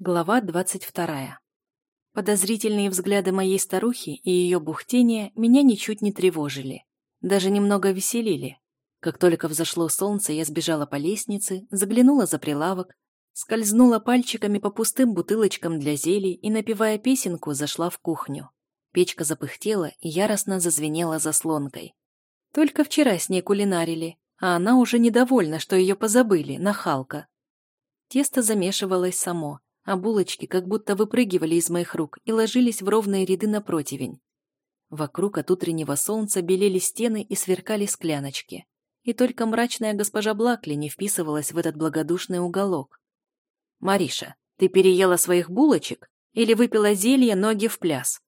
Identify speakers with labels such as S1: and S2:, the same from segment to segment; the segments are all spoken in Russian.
S1: Глава двадцать вторая. Подозрительные взгляды моей старухи и ее бухтение меня ничуть не тревожили. Даже немного веселили. Как только взошло солнце, я сбежала по лестнице, заглянула за прилавок, скользнула пальчиками по пустым бутылочкам для зелий и, напевая песенку, зашла в кухню. Печка запыхтела и яростно зазвенела заслонкой. Только вчера с ней кулинарили, а она уже недовольна, что ее позабыли, нахалка. Тесто замешивалось само, а булочки как будто выпрыгивали из моих рук и ложились в ровные ряды на противень. Вокруг от утреннего солнца белели стены и сверкали скляночки. И только мрачная госпожа Блакли не вписывалась в этот благодушный уголок. «Мариша, ты переела своих булочек или выпила зелье ноги в пляс?»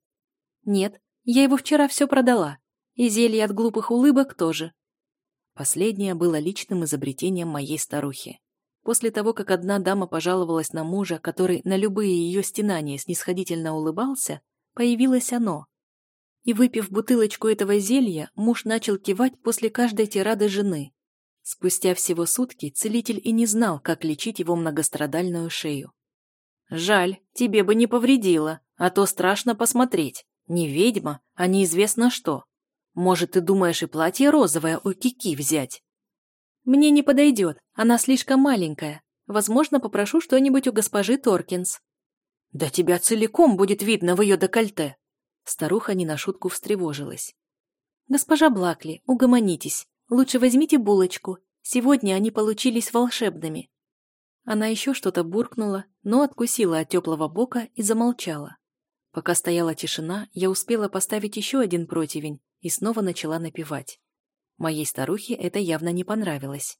S1: «Нет, я его вчера все продала. И зелье от глупых улыбок тоже». Последнее было личным изобретением моей старухи. После того, как одна дама пожаловалась на мужа, который на любые ее стенания снисходительно улыбался, появилось оно. И выпив бутылочку этого зелья, муж начал кивать после каждой тирады жены. Спустя всего сутки целитель и не знал, как лечить его многострадальную шею. «Жаль, тебе бы не повредило, а то страшно посмотреть. Не ведьма, а неизвестно что. Может, ты думаешь и платье розовое у Кики взять?» «Мне не подойдет, она слишком маленькая. Возможно, попрошу что-нибудь у госпожи Торкинс». «Да тебя целиком будет видно в ее декольте!» Старуха не на шутку встревожилась. «Госпожа Блакли, угомонитесь. Лучше возьмите булочку. Сегодня они получились волшебными». Она еще что-то буркнула, но откусила от теплого бока и замолчала. Пока стояла тишина, я успела поставить еще один противень и снова начала напевать. Моей старухе это явно не понравилось.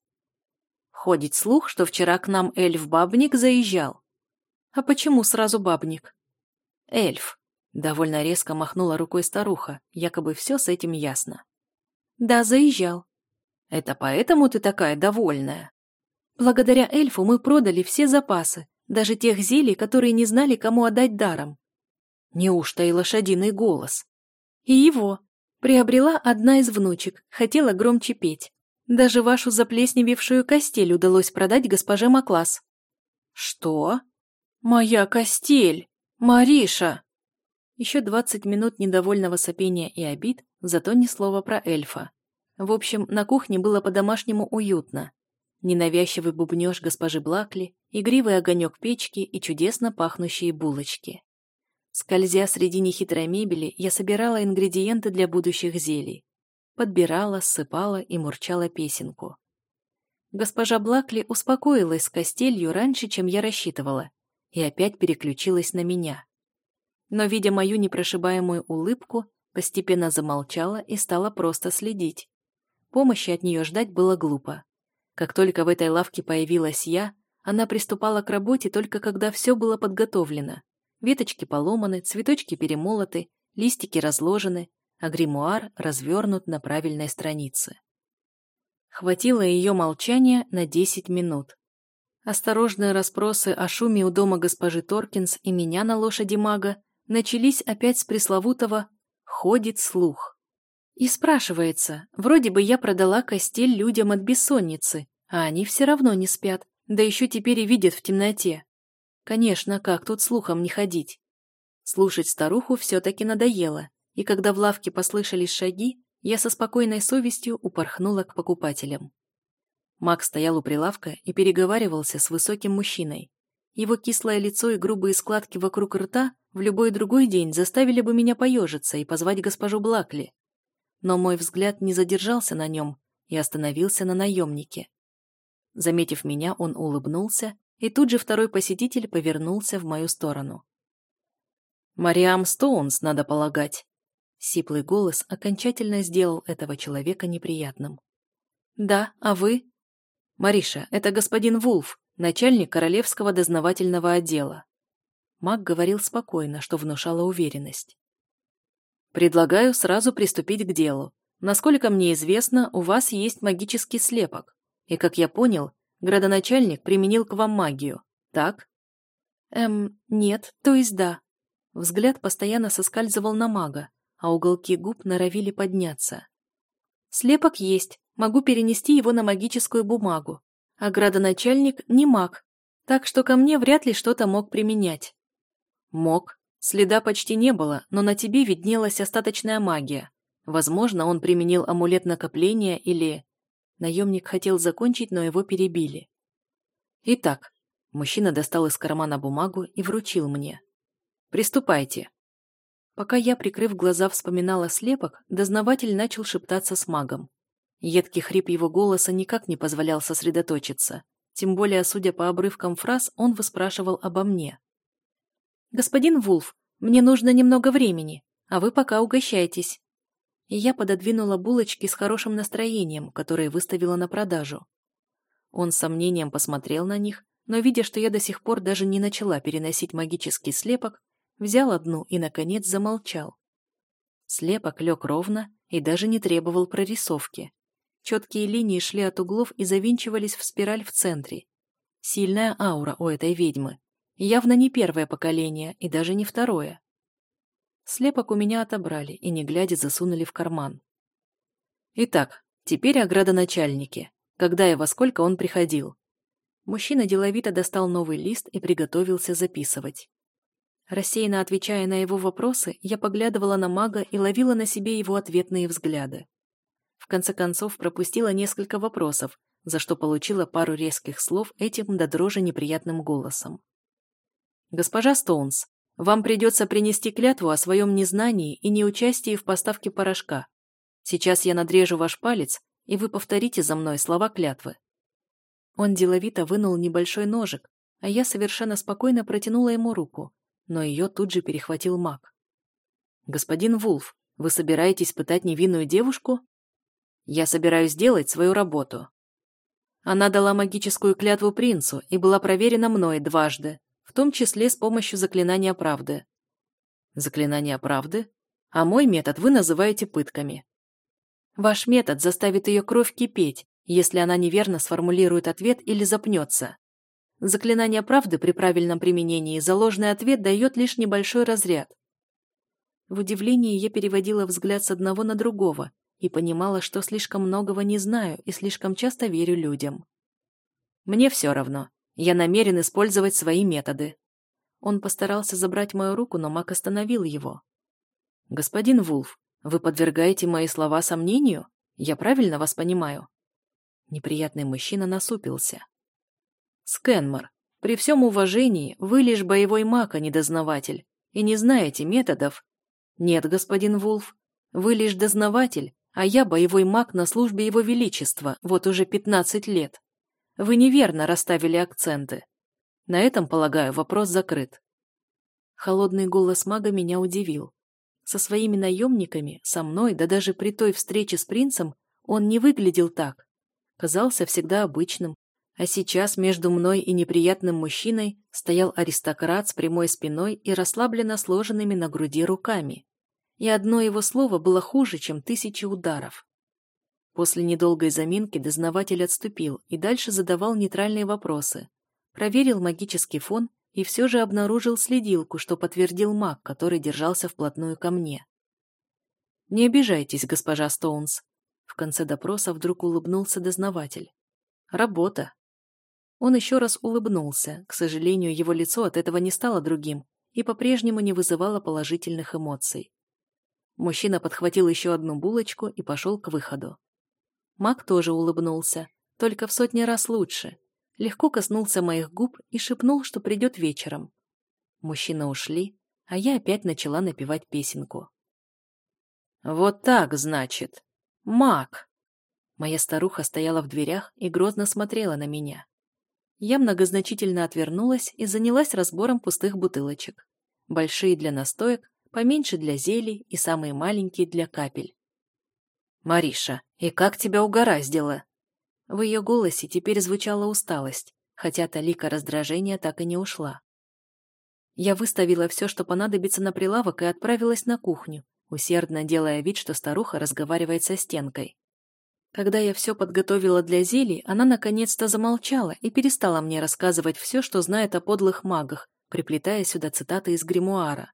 S1: Ходит слух, что вчера к нам эльф-бабник заезжал. А почему сразу бабник? Эльф. Довольно резко махнула рукой старуха, якобы все с этим ясно. Да, заезжал. Это поэтому ты такая довольная? Благодаря эльфу мы продали все запасы, даже тех зелий, которые не знали, кому отдать даром. Неужто и лошадиный голос? И его. Приобрела одна из внучек, хотела громче петь. Даже вашу заплесневевшую костель удалось продать госпоже Маклас. Что? Моя костель! Мариша! Еще двадцать минут недовольного сопения и обид, зато ни слова про эльфа. В общем, на кухне было по-домашнему уютно. Ненавязчивый бубнеж госпожи Блакли, игривый огонек печки и чудесно пахнущие булочки. Скользя среди нехитрой мебели, я собирала ингредиенты для будущих зелий. Подбирала, ссыпала и мурчала песенку. Госпожа Блакли успокоилась с костелью раньше, чем я рассчитывала, и опять переключилась на меня. Но, видя мою непрошибаемую улыбку, постепенно замолчала и стала просто следить. Помощи от нее ждать было глупо. Как только в этой лавке появилась я, она приступала к работе только когда все было подготовлено. Веточки поломаны, цветочки перемолоты, листики разложены, а гримуар развернут на правильной странице. Хватило ее молчания на десять минут. Осторожные расспросы о шуме у дома госпожи Торкинс и меня на лошади мага начались опять с пресловутого «ходит слух». И спрашивается, вроде бы я продала костель людям от бессонницы, а они все равно не спят, да еще теперь и видят в темноте. Конечно, как тут слухом не ходить? Слушать старуху все-таки надоело, и когда в лавке послышались шаги, я со спокойной совестью упорхнула к покупателям. Мак стоял у прилавка и переговаривался с высоким мужчиной. Его кислое лицо и грубые складки вокруг рта в любой другой день заставили бы меня поежиться и позвать госпожу Блакли. Но мой взгляд не задержался на нем и остановился на наемнике. Заметив меня, он улыбнулся и тут же второй посетитель повернулся в мою сторону. «Мариам Стоунс, надо полагать». Сиплый голос окончательно сделал этого человека неприятным. «Да, а вы?» «Мариша, это господин Вулф, начальник Королевского дознавательного отдела». Маг говорил спокойно, что внушало уверенность. «Предлагаю сразу приступить к делу. Насколько мне известно, у вас есть магический слепок. И, как я понял, Градоначальник применил к вам магию, так? Эм, нет, то есть да. Взгляд постоянно соскальзывал на мага, а уголки губ норовили подняться. Слепок есть, могу перенести его на магическую бумагу. А градоначальник не маг. Так что ко мне вряд ли что-то мог применять. Мог. Следа почти не было, но на тебе виднелась остаточная магия. Возможно, он применил амулет накопления или... Наемник хотел закончить, но его перебили. Итак, мужчина достал из кармана бумагу и вручил мне. Приступайте. Пока я, прикрыв глаза, вспоминала слепок, дознаватель начал шептаться с магом. Едкий хрип его голоса никак не позволял сосредоточиться. Тем более, судя по обрывкам фраз, он выспрашивал обо мне. «Господин Вулф, мне нужно немного времени, а вы пока угощайтесь». И я пододвинула булочки с хорошим настроением, которые выставила на продажу. Он с сомнением посмотрел на них, но, видя, что я до сих пор даже не начала переносить магический слепок, взял одну и, наконец, замолчал. Слепок лег ровно и даже не требовал прорисовки. Четкие линии шли от углов и завинчивались в спираль в центре. Сильная аура у этой ведьмы. Явно не первое поколение и даже не второе. Слепок у меня отобрали и, не глядя, засунули в карман. Итак, теперь о градоначальнике. Когда и во сколько он приходил. Мужчина деловито достал новый лист и приготовился записывать. Рассеянно отвечая на его вопросы, я поглядывала на мага и ловила на себе его ответные взгляды. В конце концов, пропустила несколько вопросов, за что получила пару резких слов этим до дрожи неприятным голосом. «Госпожа Стоунс, вам придется принести клятву о своем незнании и неучастии в поставке порошка. Сейчас я надрежу ваш палец, и вы повторите за мной слова клятвы». Он деловито вынул небольшой ножик, а я совершенно спокойно протянула ему руку, но ее тут же перехватил маг. «Господин Вулф, вы собираетесь пытать невинную девушку?» Я собираюсь сделать свою работу. Она дала магическую клятву принцу и была проверена мной дважды, том числе с помощью заклинания правды. Заклинание правды? А мой метод вы называете пытками. Ваш метод заставит ее кровь кипеть, если она неверно сформулирует ответ или запнется. Заклинание правды при правильном применении за ложный ответ дает лишь небольшой разряд. В удивлении я переводила взгляд с одного на другого и понимала, что слишком многого не знаю и слишком часто верю людям. Мне все равно. Я намерен использовать свои методы. Он постарался забрать мою руку, но Мак остановил его. «Господин Вулф, вы подвергаете мои слова сомнению? Я правильно вас понимаю?» Неприятный мужчина насупился. «Скенмор, при всем уважении, вы лишь боевой маг, а не дознаватель, и не знаете методов». «Нет, господин Вулф, вы лишь дознаватель, а я боевой маг на службе его величества, вот уже пятнадцать лет. Вы неверно расставили акценты. На этом, полагаю, вопрос закрыт. Холодный голос мага меня удивил. Со своими наемниками, со мной, да даже при той встрече с принцем, он не выглядел так. Казался всегда обычным. А сейчас между мной и неприятным мужчиной стоял аристократ с прямой спиной и расслабленно сложенными на груди руками и одно его слово было хуже, чем тысячи ударов. После недолгой заминки дознаватель отступил и дальше задавал нейтральные вопросы. Проверил магический фон и все же обнаружил следилку, что подтвердил маг, который держался вплотную ко мне. «Не обижайтесь, госпожа Стоунс». В конце допроса вдруг улыбнулся дознаватель. «Работа». Он еще раз улыбнулся. К сожалению, его лицо от этого не стало другим и по-прежнему не вызывало положительных эмоций. Мужчина подхватил еще одну булочку и пошел к выходу. Мак тоже улыбнулся, только в сотни раз лучше. Легко коснулся моих губ и шепнул, что придет вечером. Мужчины ушли, а я опять начала напевать песенку. «Вот так, значит. Мак!» Моя старуха стояла в дверях и грозно смотрела на меня. Я многозначительно отвернулась и занялась разбором пустых бутылочек. Большие для настоек, поменьше для зелий и самые маленькие для капель. «Мариша, и как тебя угораздило?» В ее голосе теперь звучала усталость, хотя талика раздражения так и не ушла. Я выставила все, что понадобится на прилавок, и отправилась на кухню, усердно делая вид, что старуха разговаривает со стенкой. Когда я все подготовила для зелий, она наконец-то замолчала и перестала мне рассказывать все, что знает о подлых магах, приплетая сюда цитаты из гримуара.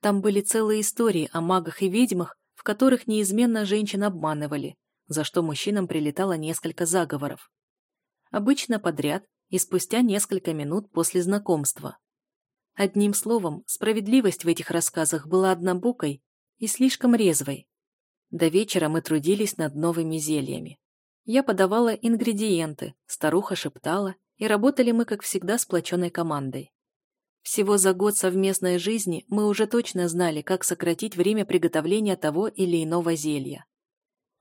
S1: Там были целые истории о магах и ведьмах, которых неизменно женщин обманывали, за что мужчинам прилетало несколько заговоров. Обычно подряд и спустя несколько минут после знакомства. Одним словом, справедливость в этих рассказах была однобокой и слишком резвой. До вечера мы трудились над новыми зельями. Я подавала ингредиенты, старуха шептала, и работали мы, как всегда, сплоченной командой. Всего за год совместной жизни мы уже точно знали, как сократить время приготовления того или иного зелья.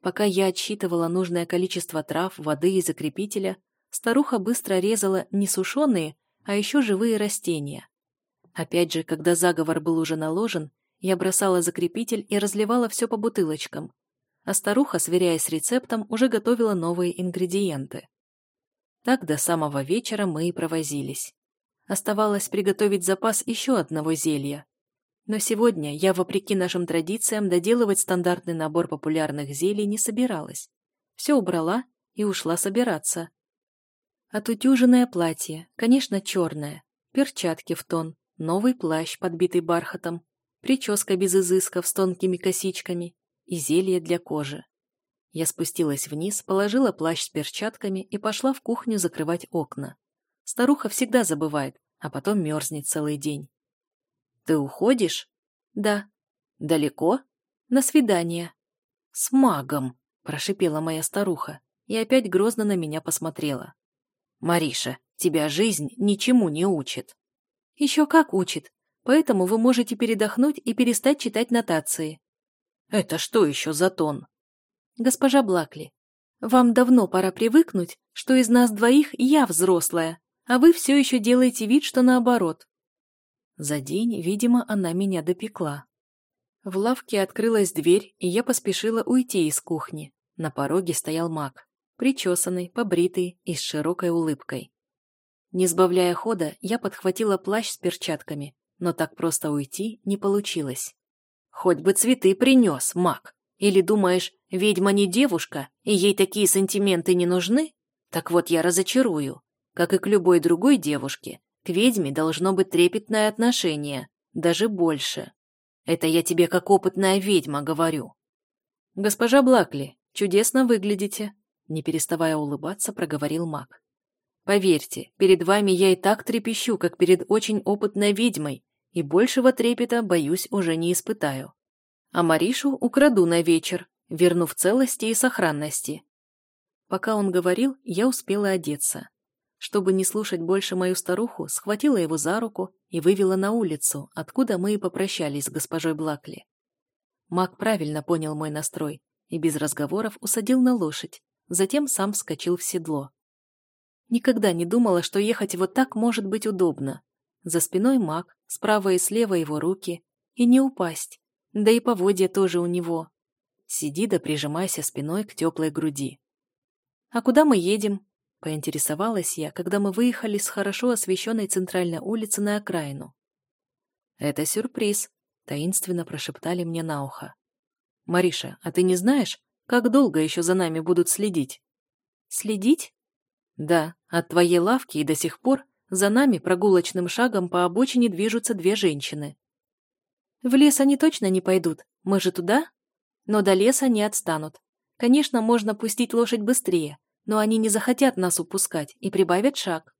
S1: Пока я отсчитывала нужное количество трав, воды и закрепителя, старуха быстро резала не сушеные, а еще живые растения. Опять же, когда заговор был уже наложен, я бросала закрепитель и разливала все по бутылочкам, а старуха, сверяясь с рецептом, уже готовила новые ингредиенты. Так до самого вечера мы и провозились. Оставалось приготовить запас еще одного зелья. Но сегодня я, вопреки нашим традициям, доделывать стандартный набор популярных зелий не собиралась. Все убрала и ушла собираться. Отутюженное платье, конечно, черное, перчатки в тон, новый плащ, подбитый бархатом, прическа без изысков с тонкими косичками и зелье для кожи. Я спустилась вниз, положила плащ с перчатками и пошла в кухню закрывать окна. Старуха всегда забывает, а потом мерзнет целый день. «Ты уходишь?» «Да». «Далеко?» «На свидание». «С магом», – прошипела моя старуха и опять грозно на меня посмотрела. «Мариша, тебя жизнь ничему не учит». Еще как учит. Поэтому вы можете передохнуть и перестать читать нотации. Это что еще за тон? Госпожа Блакли, вам давно пора привыкнуть, что из нас двоих я взрослая, а вы все еще делаете вид, что наоборот. За день, видимо, она меня допекла. В лавке открылась дверь, и я поспешила уйти из кухни. На пороге стоял маг, причесанный, побритый и с широкой улыбкой. Не сбавляя хода, я подхватила плащ с перчатками, но так просто уйти не получилось. «Хоть бы цветы принес, маг! Или думаешь, ведьма не девушка, и ей такие сантименты не нужны? Так вот я разочарую. Как и к любой другой девушке, к ведьме должно быть трепетное отношение, даже больше. Это я тебе как опытная ведьма говорю». «Госпожа Блакли, чудесно выглядите», — не переставая улыбаться, проговорил маг. Поверьте, перед вами я и так трепещу, как перед очень опытной ведьмой, и большего трепета, боюсь, уже не испытаю. А Маришу украду на вечер, верну в целости и сохранности. Пока он говорил, я успела одеться. Чтобы не слушать больше мою старуху, схватила его за руку и вывела на улицу, откуда мы и попрощались с госпожой Блакли. Маг правильно понял мой настрой и без разговоров усадил на лошадь, затем сам вскочил в седло. Никогда не думала, что ехать вот так может быть удобно. За спиной маг, справа и слева его руки. И не упасть. Да и поводья тоже у него. Сиди да прижимайся спиной к теплой груди. «А куда мы едем?» – поинтересовалась я, когда мы выехали с хорошо освещенной центральной улицы на окраину. «Это сюрприз», – таинственно прошептали мне на ухо. «Мариша, а ты не знаешь, как долго еще за нами будут следить?» «Следить?» Да, от твоей лавки и до сих пор за нами прогулочным шагом по обочине движутся две женщины. В лес они точно не пойдут, мы же туда? Но до леса не отстанут. Конечно, можно пустить лошадь быстрее, но они не захотят нас упускать и прибавят шаг.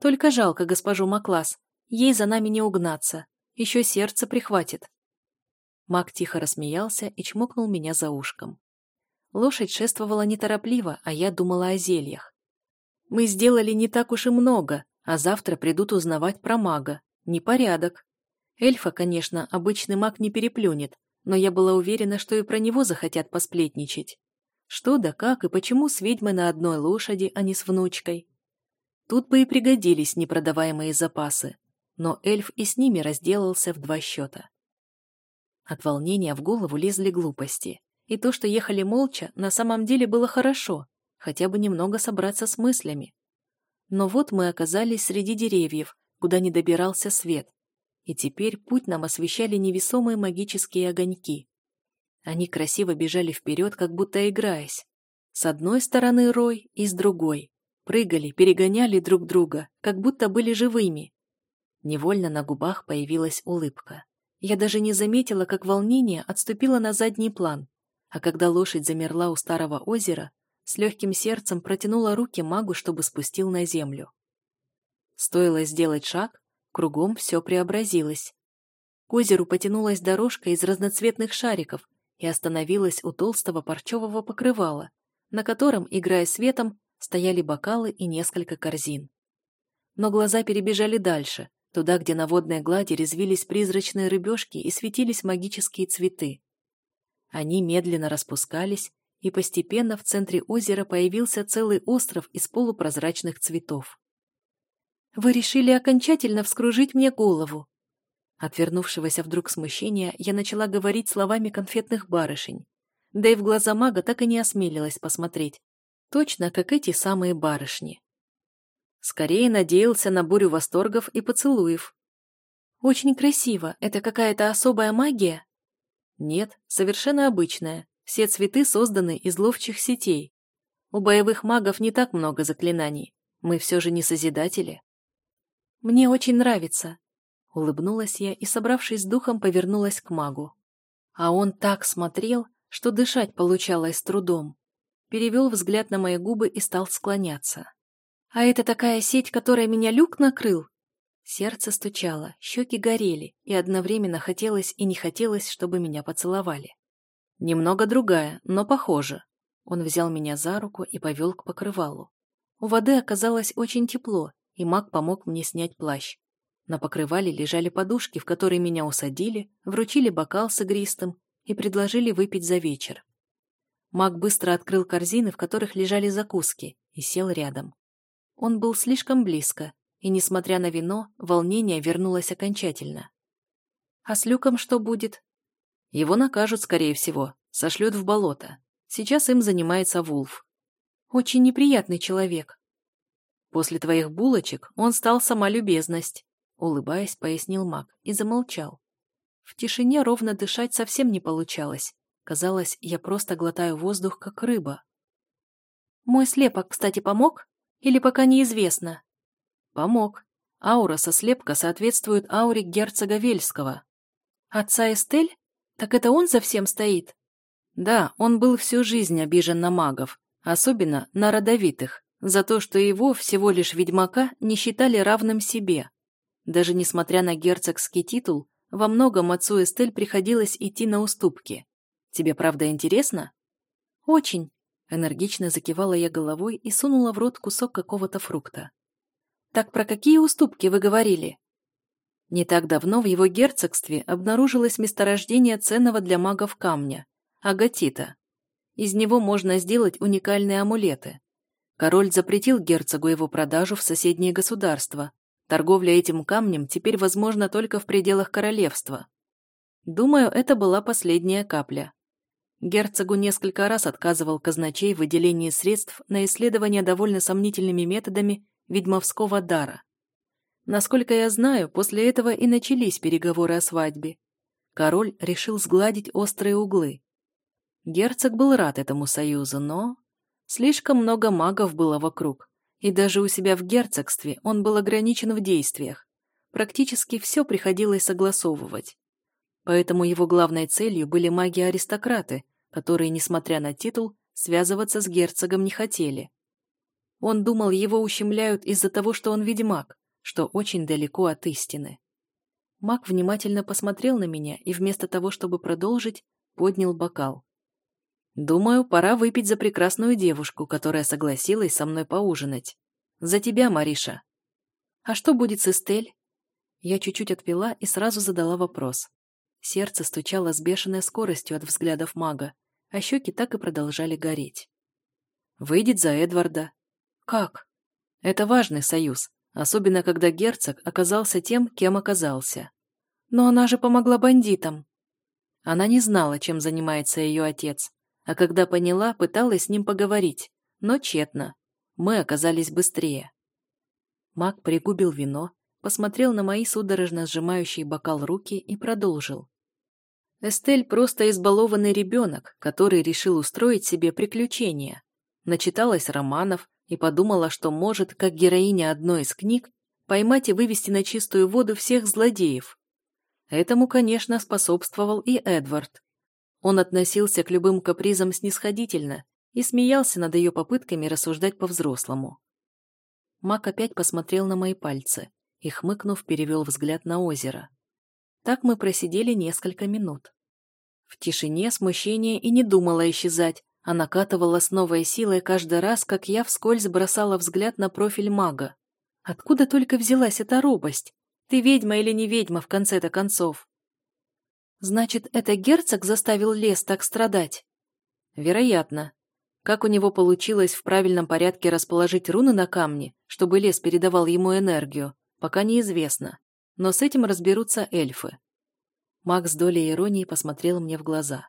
S1: Только жалко госпожу Маклас, ей за нами не угнаться, еще сердце прихватит. Мак тихо рассмеялся и чмокнул меня за ушком. Лошадь шествовала неторопливо, а я думала о зельях. Мы сделали не так уж и много, а завтра придут узнавать про мага. Непорядок. Эльфа, конечно, обычный маг не переплюнет, но я была уверена, что и про него захотят посплетничать. Что да как и почему с ведьмой на одной лошади, а не с внучкой? Тут бы и пригодились непродаваемые запасы, но эльф и с ними разделался в два счета. От волнения в голову лезли глупости, и то, что ехали молча, на самом деле было хорошо, хотя бы немного собраться с мыслями. Но вот мы оказались среди деревьев, куда не добирался свет, и теперь путь нам освещали невесомые магические огоньки. Они красиво бежали вперед, как будто играясь. С одной стороны рой и с другой. Прыгали, перегоняли друг друга, как будто были живыми. Невольно на губах появилась улыбка. Я даже не заметила, как волнение отступило на задний план, а когда лошадь замерла у старого озера, с легким сердцем протянула руки магу, чтобы спустил на землю. Стоило сделать шаг, кругом все преобразилось. К озеру потянулась дорожка из разноцветных шариков и остановилась у толстого парчевого покрывала, на котором, играя светом, стояли бокалы и несколько корзин. Но глаза перебежали дальше, туда, где на водной глади резвились призрачные рыбешки и светились магические цветы. Они медленно распускались, и постепенно в центре озера появился целый остров из полупрозрачных цветов. «Вы решили окончательно вскружить мне голову!» Отвернувшегося вдруг смущения, я начала говорить словами конфетных барышень. Да и в глаза мага так и не осмелилась посмотреть. Точно, как эти самые барышни. Скорее надеялся на бурю восторгов и поцелуев. «Очень красиво. Это какая-то особая магия?» «Нет, совершенно обычная. Все цветы созданы из ловчих сетей. У боевых магов не так много заклинаний. Мы все же не Созидатели». «Мне очень нравится», — улыбнулась я и, собравшись с духом, повернулась к магу. А он так смотрел, что дышать получалось с трудом. Перевел взгляд на мои губы и стал склоняться. А это такая сеть, которая меня люк накрыл? Сердце стучало, щеки горели, и одновременно хотелось и не хотелось, чтобы меня поцеловали. Немного другая, но похоже. Он взял меня за руку и повел к покрывалу. У воды оказалось очень тепло, и маг помог мне снять плащ. На покрывале лежали подушки, в которые меня усадили, вручили бокал с игристым и предложили выпить за вечер. Маг быстро открыл корзины, в которых лежали закуски, и сел рядом. Он был слишком близко, и, несмотря на вино, волнение вернулось окончательно. «А с Люком что будет?» «Его накажут, скорее всего, сошлют в болото. Сейчас им занимается Вулф. Очень неприятный человек. После твоих булочек он стал сама любезность», улыбаясь, пояснил маг и замолчал. В тишине ровно дышать совсем не получалось. Казалось, я просто глотаю воздух, как рыба. «Мой слепок, кстати, помог?» Или пока неизвестно? Помог. Аура со слепка соответствует ауре герцога Вельского. Отца Эстель? Так это он за всем стоит? Да, он был всю жизнь обижен на магов, особенно на родовитых, за то, что его, всего лишь ведьмака, не считали равным себе. Даже несмотря на герцогский титул, во многом отцу Эстель приходилось идти на уступки. Тебе правда интересно? Очень. Энергично закивала я головой и сунула в рот кусок какого-то фрукта. «Так про какие уступки вы говорили?» Не так давно в его герцогстве обнаружилось месторождение ценного для магов камня – агатита. Из него можно сделать уникальные амулеты. Король запретил герцогу его продажу в соседние государства. Торговля этим камнем теперь возможна только в пределах королевства. Думаю, это была последняя капля. Герцогу несколько раз отказывал казначей в выделении средств на исследование довольно сомнительными методами ведьмовского дара. Насколько я знаю, после этого и начались переговоры о свадьбе. Король решил сгладить острые углы. Герцог был рад этому союзу, но... Слишком много магов было вокруг, и даже у себя в герцогстве он был ограничен в действиях. Практически все приходилось согласовывать. Поэтому его главной целью были маги-аристократы, которые, несмотря на титул, связываться с герцогом не хотели. Он думал, его ущемляют из-за того, что он ведьмак, что очень далеко от истины. Маг внимательно посмотрел на меня и вместо того, чтобы продолжить, поднял бокал. «Думаю, пора выпить за прекрасную девушку, которая согласилась со мной поужинать. За тебя, Мариша». «А что будет с Эстель?» Я чуть-чуть отпила и сразу задала вопрос. Сердце стучало с бешеной скоростью от взглядов мага, а щеки так и продолжали гореть. «Выйдет за Эдварда». «Как?» «Это важный союз, особенно когда герцог оказался тем, кем оказался». «Но она же помогла бандитам». Она не знала, чем занимается ее отец, а когда поняла, пыталась с ним поговорить, но тщетно. Мы оказались быстрее. Маг пригубил вино, посмотрел на мои судорожно сжимающие бокал руки и продолжил. Эстель просто избалованный ребенок, который решил устроить себе приключения. Начиталась романов и подумала, что может, как героиня одной из книг, поймать и вывести на чистую воду всех злодеев. Этому, конечно, способствовал и Эдвард. Он относился к любым капризам снисходительно и смеялся над ее попытками рассуждать по-взрослому. Мак опять посмотрел на мои пальцы и, хмыкнув, перевел взгляд на озеро. Так мы просидели несколько минут. В тишине смущение и не думала исчезать, а накатывала с новой силой каждый раз, как я вскользь бросала взгляд на профиль мага. Откуда только взялась эта робость? Ты ведьма или не ведьма в конце-то концов? Значит, это герцог заставил лес так страдать? Вероятно. Как у него получилось в правильном порядке расположить руны на камне, чтобы лес передавал ему энергию, пока неизвестно. Но с этим разберутся эльфы. Маг с долей иронии посмотрел мне в глаза.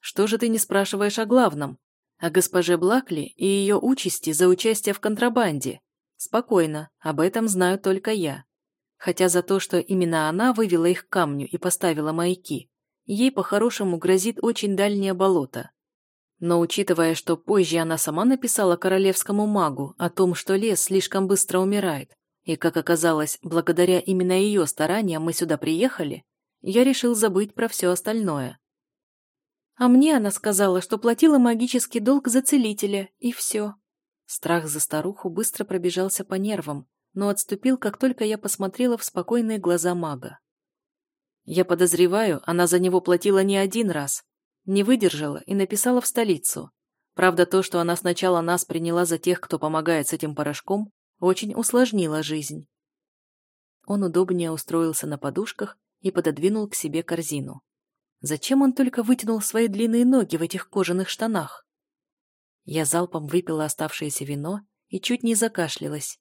S1: Что же ты не спрашиваешь о главном? О госпоже Блакли и ее участи за участие в контрабанде. Спокойно, об этом знаю только я. Хотя за то, что именно она вывела их к камню и поставила маяки, ей по-хорошему грозит очень дальнее болото. Но учитывая, что позже она сама написала королевскому магу о том, что лес слишком быстро умирает, и, как оказалось, благодаря именно ее стараниям мы сюда приехали, я решил забыть про все остальное. А мне она сказала, что платила магический долг за целителя, и все. Страх за старуху быстро пробежался по нервам, но отступил, как только я посмотрела в спокойные глаза мага. Я подозреваю, она за него платила не один раз. Не выдержала и написала в столицу. Правда, то, что она сначала нас приняла за тех, кто помогает с этим порошком, очень усложнило жизнь. Он удобнее устроился на подушках и пододвинул к себе корзину. Зачем он только вытянул свои длинные ноги в этих кожаных штанах? Я залпом выпила оставшееся вино и чуть не закашлялась.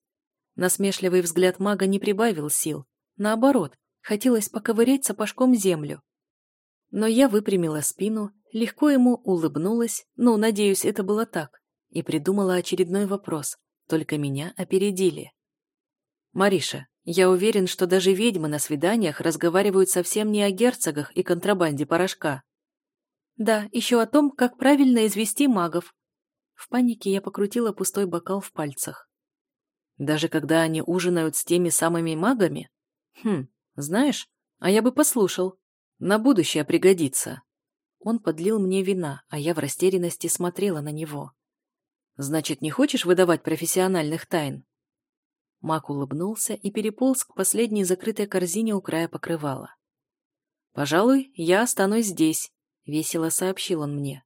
S1: Насмешливый взгляд мага не прибавил сил. Наоборот, хотелось поковырять сапожком землю. Но я выпрямила спину, легко ему улыбнулась, ну, надеюсь, это было так, и придумала очередной вопрос, только меня опередили. «Мариша, я уверен, что даже ведьмы на свиданиях разговаривают совсем не о герцогах и контрабанде порошка. Да, еще о том, как правильно извести магов. В панике я покрутила пустой бокал в пальцах. Даже когда они ужинают с теми самыми магами? Хм, знаешь, а я бы послушал. На будущее пригодится. Он подлил мне вина, а я в растерянности смотрела на него. Значит, не хочешь выдавать профессиональных тайн? Мак улыбнулся и переполз к последней закрытой корзине у края покрывала. «Пожалуй, я останусь здесь», — весело сообщил он мне.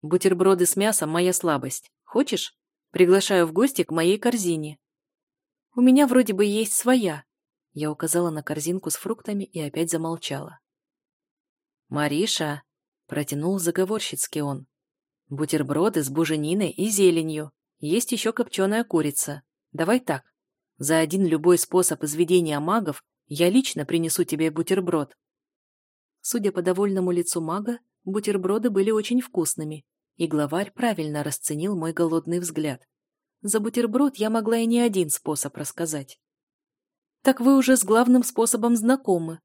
S1: «Бутерброды с мясом — моя слабость. Хочешь? Приглашаю в гости к моей корзине». «У меня вроде бы есть своя», — я указала на корзинку с фруктами и опять замолчала. «Мариша», — протянул заговорщицки он, — «бутерброды с бужениной и зеленью. Есть еще копченая курица. Давай так, за один любой способ изведения магов я лично принесу тебе бутерброд. Судя по довольному лицу мага, бутерброды были очень вкусными, и главарь правильно расценил мой голодный взгляд. За бутерброд я могла и не один способ рассказать. Так вы уже с главным способом знакомы.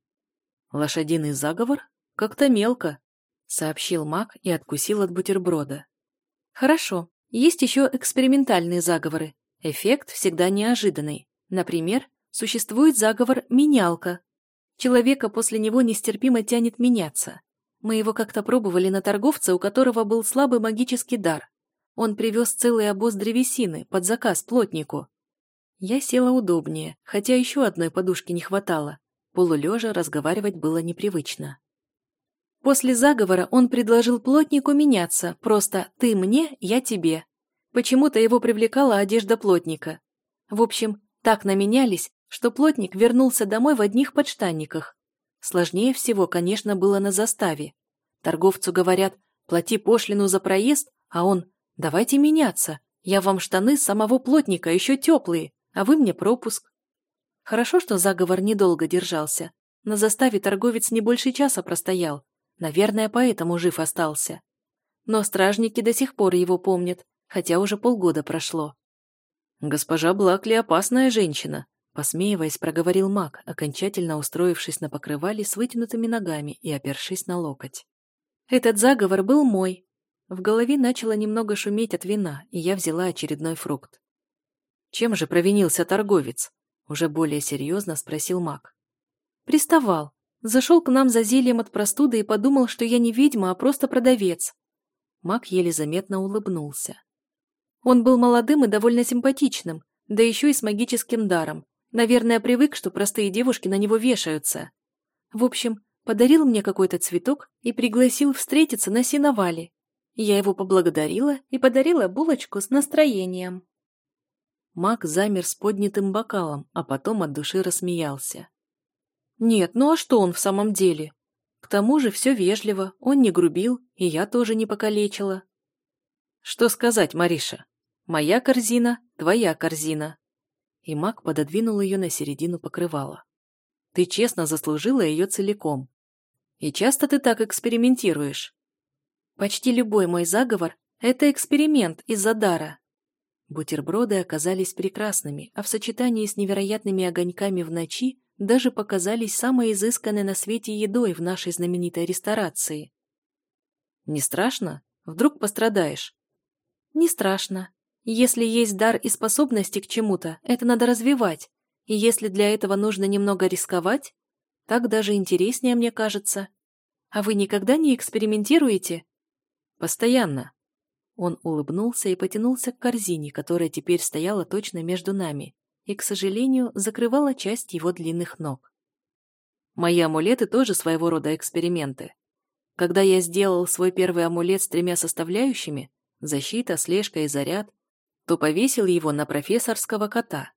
S1: Лошадиный заговор? Как-то мелко, сообщил маг и откусил от бутерброда. Хорошо, есть еще экспериментальные заговоры. Эффект всегда неожиданный. Например, существует заговор «менялка». Человека после него нестерпимо тянет меняться. Мы его как-то пробовали на торговца, у которого был слабый магический дар. Он привез целый обоз древесины под заказ плотнику. Я села удобнее, хотя еще одной подушки не хватало. Полулежа разговаривать было непривычно. После заговора он предложил плотнику меняться, просто «ты мне, я тебе». Почему-то его привлекала одежда плотника. В общем, так наменялись, что плотник вернулся домой в одних подштанниках. Сложнее всего, конечно, было на заставе. Торговцу говорят, плати пошлину за проезд, а он, давайте меняться, я вам штаны самого плотника, еще теплые, а вы мне пропуск. Хорошо, что заговор недолго держался. На заставе торговец не больше часа простоял. Наверное, поэтому жив остался. Но стражники до сих пор его помнят, хотя уже полгода прошло. «Госпожа Блакли опасная женщина», — посмеиваясь, проговорил маг, окончательно устроившись на покрывале с вытянутыми ногами и опершись на локоть. «Этот заговор был мой». В голове начало немного шуметь от вина, и я взяла очередной фрукт. «Чем же провинился торговец?» — уже более серьезно спросил маг. «Приставал. Зашел к нам за зельем от простуды и подумал, что я не ведьма, а просто продавец». Маг еле заметно улыбнулся. Он был молодым и довольно симпатичным, Да еще и с магическим даром. Наверное, привык, что простые девушки на него вешаются. В общем, подарил мне какой-то цветок и пригласил встретиться на сеновале. Я его поблагодарила и подарила булочку с настроением. Маг замер с поднятым бокалом, а потом от души рассмеялся. Нет, ну а что он в самом деле? К тому же все вежливо, он не грубил, и я тоже не покалечила. Что сказать, Мариша? Моя корзина, твоя корзина. И маг пододвинул ее на середину покрывала. Ты честно заслужила ее целиком. И часто ты так экспериментируешь? Почти любой мой заговор – это эксперимент из-за дара. Бутерброды оказались прекрасными, а в сочетании с невероятными огоньками в ночи даже показались самой изысканной на свете едой в нашей знаменитой ресторации. «Не страшно? Вдруг пострадаешь?» «Не страшно. Если есть дар и способности к чему-то, это надо развивать. И если для этого нужно немного рисковать, так даже интереснее, мне кажется. А вы никогда не экспериментируете?» «Постоянно». Он улыбнулся и потянулся к корзине, которая теперь стояла точно между нами и, к сожалению, закрывала часть его длинных ног. Мои амулеты тоже своего рода эксперименты. Когда я сделал свой первый амулет с тремя составляющими – защита, слежка и заряд – то повесил его на профессорского кота.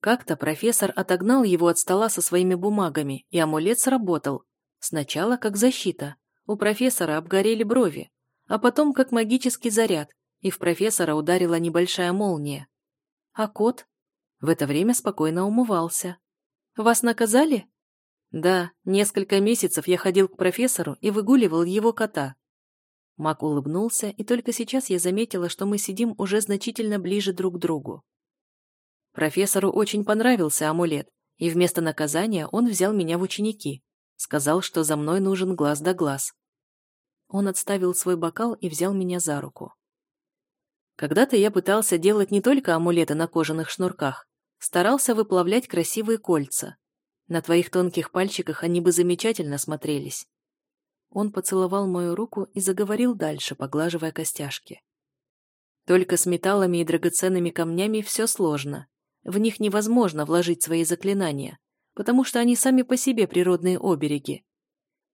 S1: Как-то профессор отогнал его от стола со своими бумагами, и амулет сработал. Сначала как защита. У профессора обгорели брови, а потом как магический заряд, и в профессора ударила небольшая молния. А кот? В это время спокойно умывался. «Вас наказали?» «Да, несколько месяцев я ходил к профессору и выгуливал его кота». Мак улыбнулся, и только сейчас я заметила, что мы сидим уже значительно ближе друг к другу. Профессору очень понравился амулет, и вместо наказания он взял меня в ученики. Сказал, что за мной нужен глаз да глаз. Он отставил свой бокал и взял меня за руку. Когда-то я пытался делать не только амулеты на кожаных шнурках, Старался выплавлять красивые кольца. На твоих тонких пальчиках они бы замечательно смотрелись. Он поцеловал мою руку и заговорил дальше, поглаживая костяшки. Только с металлами и драгоценными камнями все сложно. В них невозможно вложить свои заклинания, потому что они сами по себе природные обереги.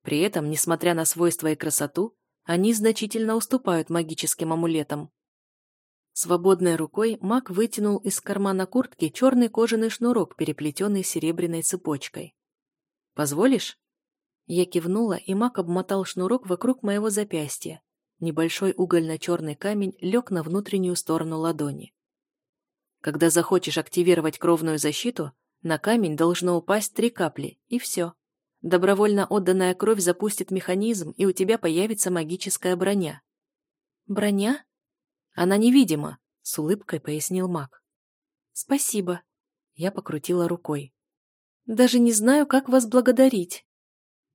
S1: При этом, несмотря на свойства и красоту, они значительно уступают магическим амулетам. Свободной рукой маг вытянул из кармана куртки черный кожаный шнурок, переплетенный серебряной цепочкой. «Позволишь?» Я кивнула, и маг обмотал шнурок вокруг моего запястья. Небольшой угольно-черный камень лег на внутреннюю сторону ладони. Когда захочешь активировать кровную защиту, на камень должно упасть три капли, и все. Добровольно отданная кровь запустит механизм, и у тебя появится магическая броня. «Броня?» Она невидима, с улыбкой пояснил маг. Спасибо. Я покрутила рукой. Даже не знаю, как вас благодарить.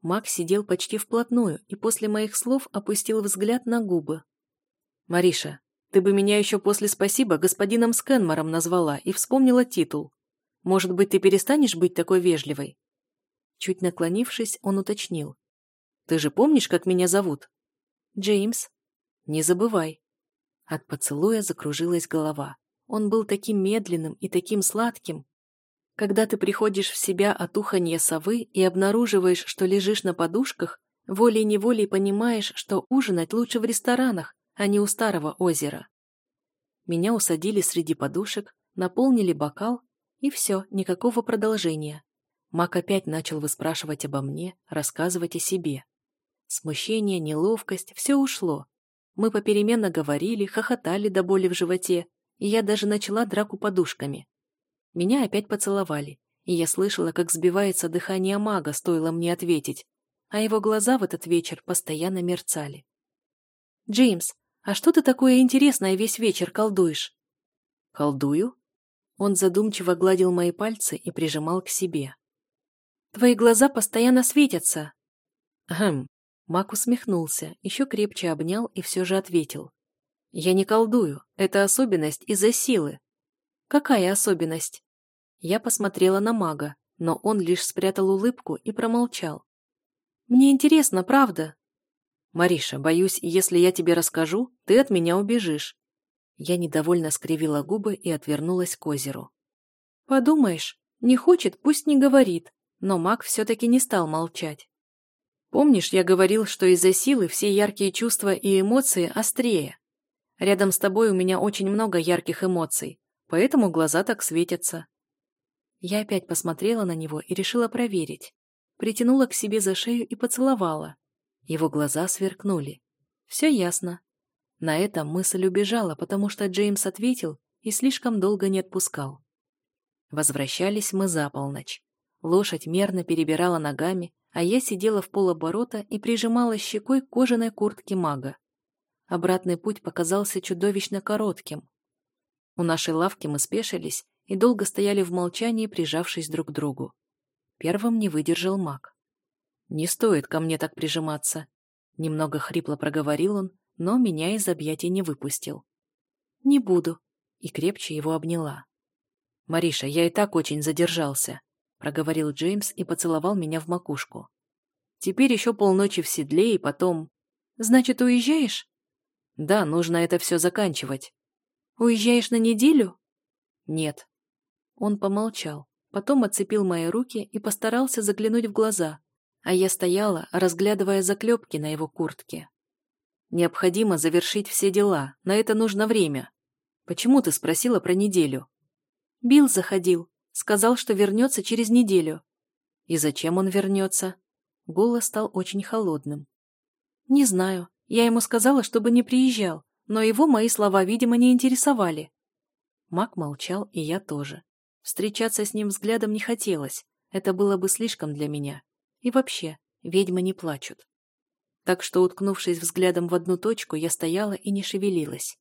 S1: Маг сидел почти вплотную и после моих слов опустил взгляд на губы. «Мариша, ты бы меня еще после спасибо господином Скенмором назвала и вспомнила титул. Может быть, ты перестанешь быть такой вежливой?» Чуть наклонившись, он уточнил. «Ты же помнишь, как меня зовут?» «Джеймс». «Не забывай. От поцелуя закружилась голова. Он был таким медленным и таким сладким. Когда ты приходишь в себя от уханья совы и обнаруживаешь, что лежишь на подушках, волей-неволей понимаешь, что ужинать лучше в ресторанах, а не у старого озера. Меня усадили среди подушек, наполнили бокал, и все, никакого продолжения. Мак опять начал выспрашивать обо мне, рассказывать о себе. Смущение, неловкость – все ушло. Мы попеременно говорили, хохотали до боли в животе, и я даже начала драку подушками. Меня опять поцеловали, и я слышала, как сбивается дыхание мага, стоило мне ответить, а его глаза в этот вечер постоянно мерцали. «Джеймс, а что ты такое интересное весь вечер колдуешь?» «Колдую?» Он задумчиво гладил мои пальцы и прижимал к себе. «Твои глаза постоянно светятся». «Хм, Мак усмехнулся, еще крепче обнял и все же ответил. «Я не колдую. Это особенность из-за силы». «Какая особенность?» Я посмотрела на мага, но он лишь спрятал улыбку и промолчал. «Мне интересно, правда?» «Мариша, боюсь, если я тебе расскажу, ты от меня убежишь». Я недовольно скривила губы и отвернулась к озеру. «Подумаешь, не хочет, пусть не говорит», но маг все-таки не стал молчать. «Помнишь, я говорил, что из-за силы все яркие чувства и эмоции острее? Рядом с тобой у меня очень много ярких эмоций, поэтому глаза так светятся». Я опять посмотрела на него и решила проверить. Притянула к себе за шею и поцеловала. Его глаза сверкнули. Все ясно. На этом мысль убежала, потому что Джеймс ответил и слишком долго не отпускал. Возвращались мы за полночь. Лошадь мерно перебирала ногами, а я сидела в полоборота и прижимала щекой кожаной куртке мага. Обратный путь показался чудовищно коротким. У нашей лавки мы спешились и долго стояли в молчании, прижавшись друг к другу. Первым не выдержал маг. «Не стоит ко мне так прижиматься», — немного хрипло проговорил он, но меня из объятий не выпустил. «Не буду», — и крепче его обняла. «Мариша, я и так очень задержался», — проговорил Джеймс и поцеловал меня в макушку. «Теперь еще полночи в седле и потом...» «Значит, уезжаешь?» «Да, нужно это все заканчивать». «Уезжаешь на неделю?» «Нет». Он помолчал, потом отцепил мои руки и постарался заглянуть в глаза, а я стояла, разглядывая заклепки на его куртке. Необходимо завершить все дела, на это нужно время. Почему ты спросила про неделю? Билл заходил, сказал, что вернется через неделю. И зачем он вернется? Голос стал очень холодным. Не знаю, я ему сказала, чтобы не приезжал, но его мои слова, видимо, не интересовали. Мак молчал, и я тоже. Встречаться с ним взглядом не хотелось, это было бы слишком для меня. И вообще, ведьмы не плачут так что, уткнувшись взглядом в одну точку, я стояла и не шевелилась.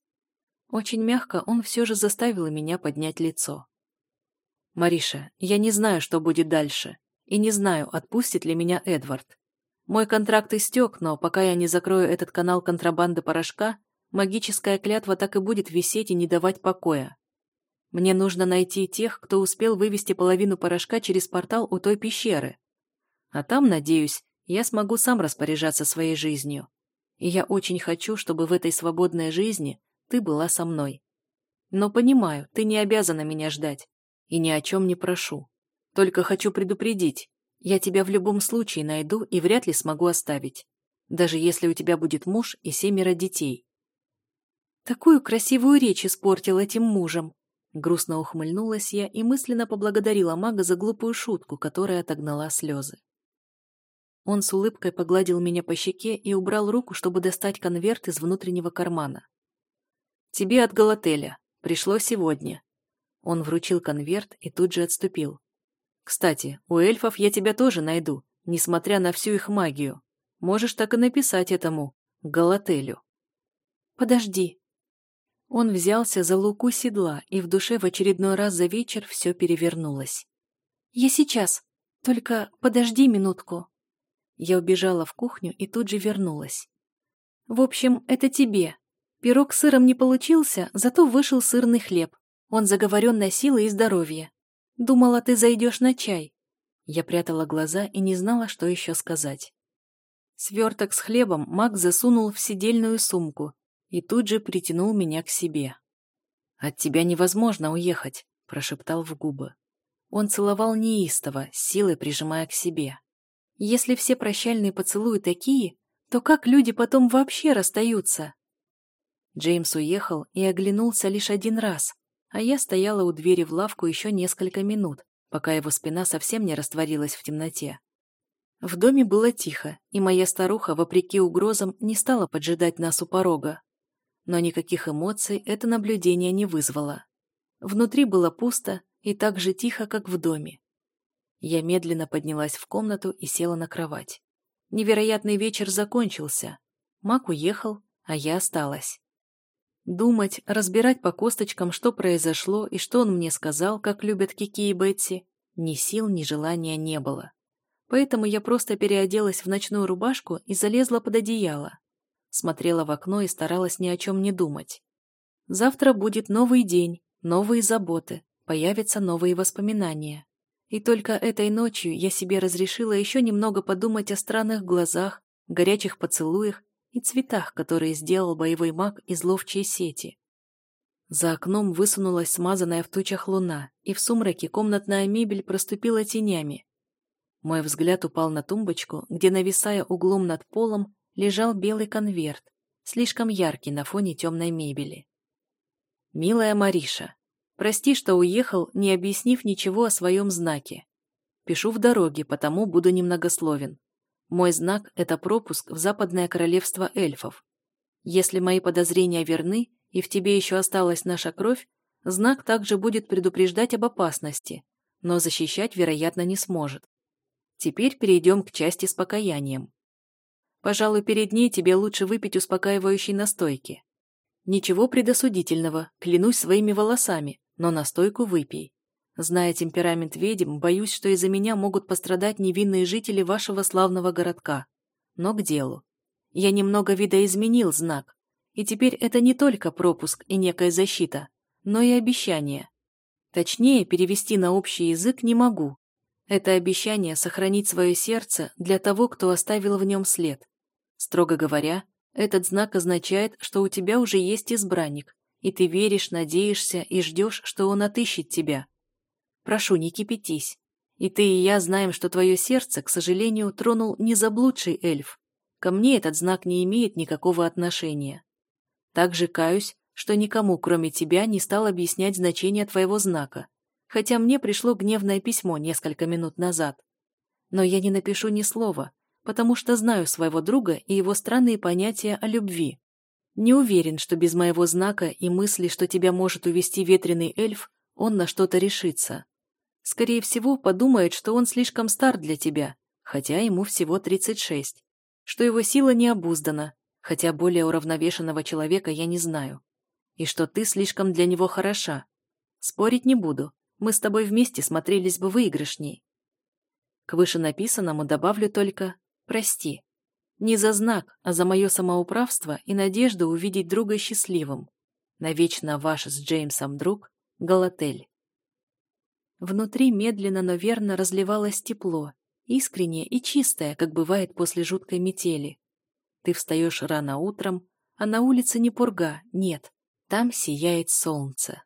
S1: Очень мягко он все же заставил меня поднять лицо. «Мариша, я не знаю, что будет дальше, и не знаю, отпустит ли меня Эдвард. Мой контракт истек, но пока я не закрою этот канал контрабанды порошка, магическая клятва так и будет висеть и не давать покоя. Мне нужно найти тех, кто успел вывести половину порошка через портал у той пещеры. А там, надеюсь, я смогу сам распоряжаться своей жизнью. И я очень хочу, чтобы в этой свободной жизни ты была со мной. Но понимаю, ты не обязана меня ждать. И ни о чем не прошу. Только хочу предупредить. Я тебя в любом случае найду и вряд ли смогу оставить. Даже если у тебя будет муж и семеро детей. Такую красивую речь испортил этим мужем. Грустно ухмыльнулась я и мысленно поблагодарила мага за глупую шутку, которая отогнала слезы. Он с улыбкой погладил меня по щеке и убрал руку, чтобы достать конверт из внутреннего кармана. «Тебе от Галателя. Пришло сегодня». Он вручил конверт и тут же отступил. «Кстати, у эльфов я тебя тоже найду, несмотря на всю их магию. Можешь так и написать этому, Галателю». «Подожди». Он взялся за луку седла, и в душе в очередной раз за вечер все перевернулось. «Я сейчас. Только подожди минутку». Я убежала в кухню и тут же вернулась. «В общем, это тебе. Пирог с сыром не получился, зато вышел сырный хлеб. Он заговорен на силы и здоровье. Думала, ты зайдешь на чай». Я прятала глаза и не знала, что еще сказать. Сверток с хлебом Мак засунул в сидельную сумку и тут же притянул меня к себе. «От тебя невозможно уехать», – прошептал в губы. Он целовал неистово, силой прижимая к себе. Если все прощальные поцелуи такие, то как люди потом вообще расстаются? Джеймс уехал и оглянулся лишь один раз, а я стояла у двери в лавку еще несколько минут, пока его спина совсем не растворилась в темноте. В доме было тихо, и моя старуха, вопреки угрозам, не стала поджидать нас у порога. Но никаких эмоций это наблюдение не вызвало. Внутри было пусто и так же тихо, как в доме. Я медленно поднялась в комнату и села на кровать. Невероятный вечер закончился. Мак уехал, а я осталась. Думать, разбирать по косточкам, что произошло и что он мне сказал, как любят Кики и Бетси, ни сил, ни желания не было. Поэтому я просто переоделась в ночную рубашку и залезла под одеяло. Смотрела в окно и старалась ни о чем не думать. Завтра будет новый день, новые заботы, появятся новые воспоминания. И только этой ночью я себе разрешила еще немного подумать о странных глазах, горячих поцелуях и цветах, которые сделал боевой маг из ловчей сети. За окном высунулась смазанная в тучах луна, и в сумраке комнатная мебель проступила тенями. Мой взгляд упал на тумбочку, где, нависая углом над полом, лежал белый конверт, слишком яркий на фоне темной мебели. «Милая Мариша, прости, что уехал, не объяснив ничего о своем знаке. Пишу в дороге, потому буду немногословен. Мой знак — это пропуск в западное королевство эльфов. Если мои подозрения верны, и в тебе еще осталась наша кровь, знак также будет предупреждать об опасности, но защищать, вероятно, не сможет. Теперь перейдем к части с покаянием. Пожалуй, перед ней тебе лучше выпить успокаивающей настойки. Ничего предосудительного, клянусь своими волосами, но настойку выпей. Зная темперамент ведьм, боюсь, что из-за меня могут пострадать невинные жители вашего славного городка. Но к делу. Я немного видоизменил знак, и теперь это не только пропуск и некая защита, но и обещание. Точнее, перевести на общий язык не могу. Это обещание сохранить свое сердце для того, кто оставил в нем след. Строго говоря, этот знак означает, что у тебя уже есть избранник, и ты веришь, надеешься и ждешь, что он отыщет тебя. Прошу, не кипятись. И ты и я знаем, что твое сердце, к сожалению, тронул не заблудший эльф. Ко мне этот знак не имеет никакого отношения. Также каюсь, что никому, кроме тебя, не стал объяснять значение твоего знака, хотя мне пришло гневное письмо несколько минут назад. Но я не напишу ни слова, потому что знаю своего друга и его странные понятия о любви. Не уверен, что без моего знака и мысли, что тебя может увести ветреный эльф, он на что-то решится. Скорее всего, подумает, что он слишком стар для тебя, хотя ему всего 36, что его сила не обуздана, хотя более уравновешенного человека я не знаю, и что ты слишком для него хороша. Спорить не буду, мы с тобой вместе смотрелись бы выигрышней. К вышенаписанному добавлю только «прости». Не за знак, а за мое самоуправство и надежду увидеть друга счастливым. Навечно ваш с Джеймсом друг Галатель. Внутри медленно, но верно разливалось тепло, искреннее и чистое, как бывает после жуткой метели. Ты встаешь рано утром, а на улице не пурга, нет, там сияет солнце.